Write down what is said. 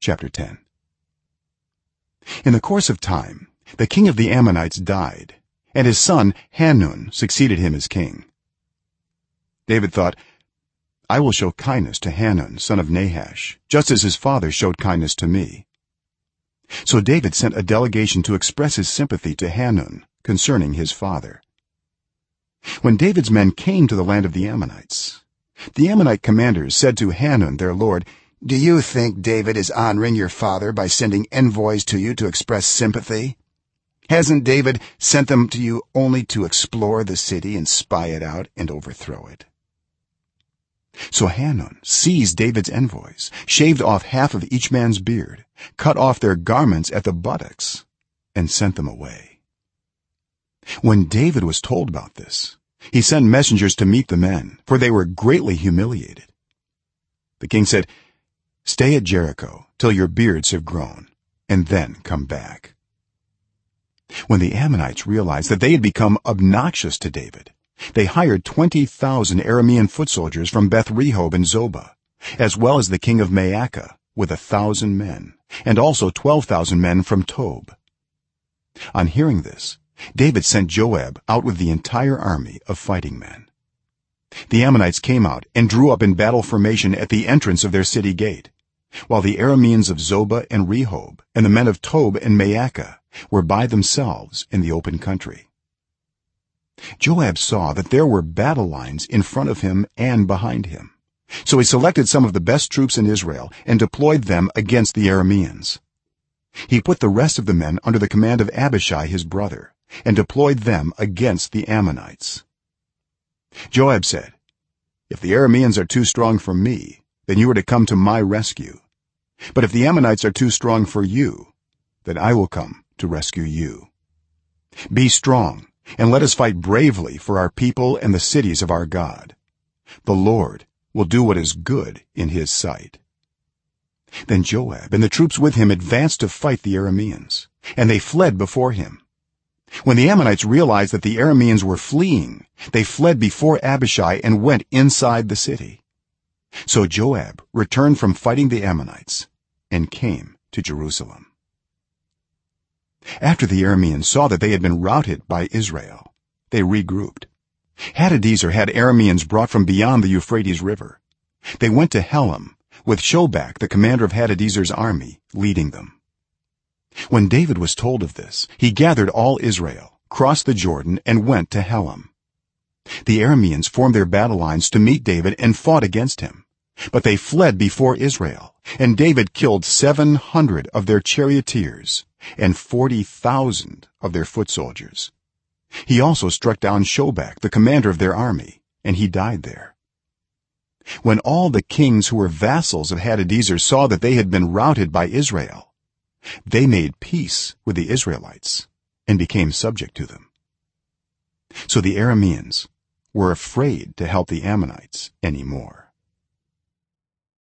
chapter 10 in the course of time the king of the ammonites died and his son hanun succeeded him as king. David thought i will show kindness to hanun son of nahash just as his father showed kindness to me. So david sent a delegation to express his sympathy to hanun concerning his father. When david's men came to the land of the ammonites the ammonite commanders said to hanun their lord do you think david is honoring your father by sending envoys to you to express sympathy? Hasn't david sent them to you only to explore the city and spy it out and overthrow it? So hanun seized david's envoys shaved off half of each man's beard cut off their garments at the buttocks and sent them away. When david was told about this he sent messengers to meet the men for they were greatly humiliated. The king said stay at jericho till your beards have grown and then come back. When the ammonites realized that they had become obnoxious to david they hired 20000 aramean foot soldiers from beth rehob and zobah as well as the king of maacah with a 1000 men and also 12000 men from tob. On hearing this david sent joab out with the entire army of fighting men. The ammonites came out and drew up in battle formation at the entrance of their city gate while the arameans of zobah and rehob and the men of tob and maacah were by themselves in the open country. Joab saw that there were battle lines in front of him and behind him. So he selected some of the best troops in israel and deployed them against the arameans. He put the rest of the men under the command of abishai his brother and deployed them against the ammonites. Joab said if the arameans are too strong for me then you are to come to my rescue. But if the ammonites are too strong for you then i will come to rescue you. Be strong and let us fight bravely for our people and the cities of our god. The lord will do what is good in his sight. Then joab and the troops with him advanced to fight the arameans and they fled before him. When the ammonites realized that the arameans were fleeing they fled before abishai and went inside the city so joab returned from fighting the ammonites and came to jerusalem. After the arameans saw that they had been routed by israel they regrouped. Hadadezer had arameans brought from beyond the euphrates river. They went to helam with shobach the commander of hadadezer's army leading them. When david was told of this he gathered all israel crossed the jordan and went to helam the arameans formed their battle lines to meet david and fought against him but they fled before israel. And david killed 700 of their charioteers and 40000 of their foot soldiers. He also struck down shobach the commander of their army and he died there. When all the kings who were vassals of hadadezer saw that they had been routed by israel they made peace with the israelites and became subject to them. So the arameans were afraid to help the ammonites any more